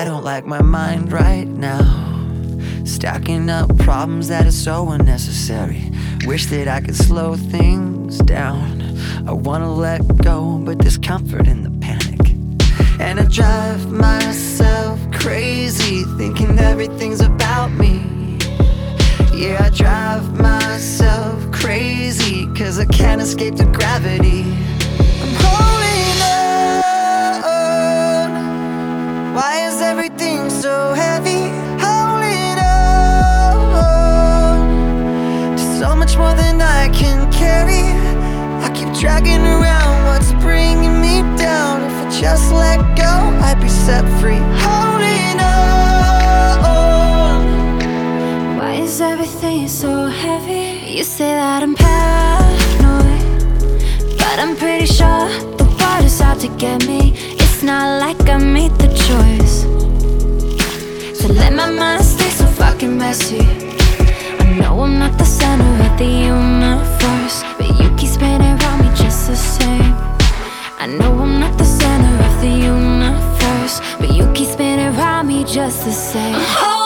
I don't like my mind right now. Stacking up problems that are so unnecessary. Wish that I could slow things down. I wanna let go, but there's comfort in the panic. And I drive myself crazy, thinking everything's about me. Yeah, I drive myself crazy, cause I can't escape the gravity. What's bringing me down. If I just let go, I'd be set free. Holding on. Why is everything so heavy? You say that I'm paranoid, but I'm pretty sure the world is out to get me. It's not like I made the choice to let my mind stay so fucking messy. I know I'm not the center of the universe, the center of the universe, but you keep spinning around me just the same.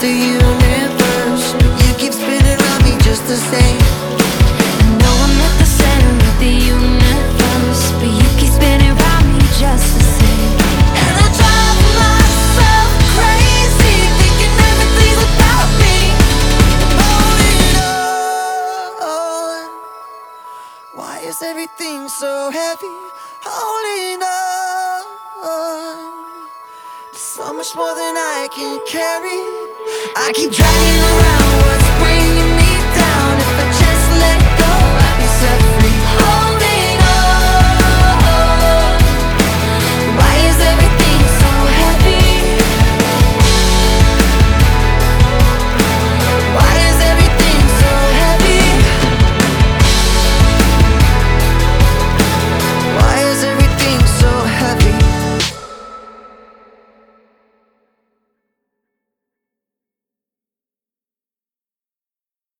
The universe, you keep spinning around me just the same. No, I'm not the center of the universe, but you keep spinning around me just the same. And I drive myself crazy, thinking everything's about me. Holding on. Why is everything so heavy? Holding on. So much more than I can carry. I keep dragging around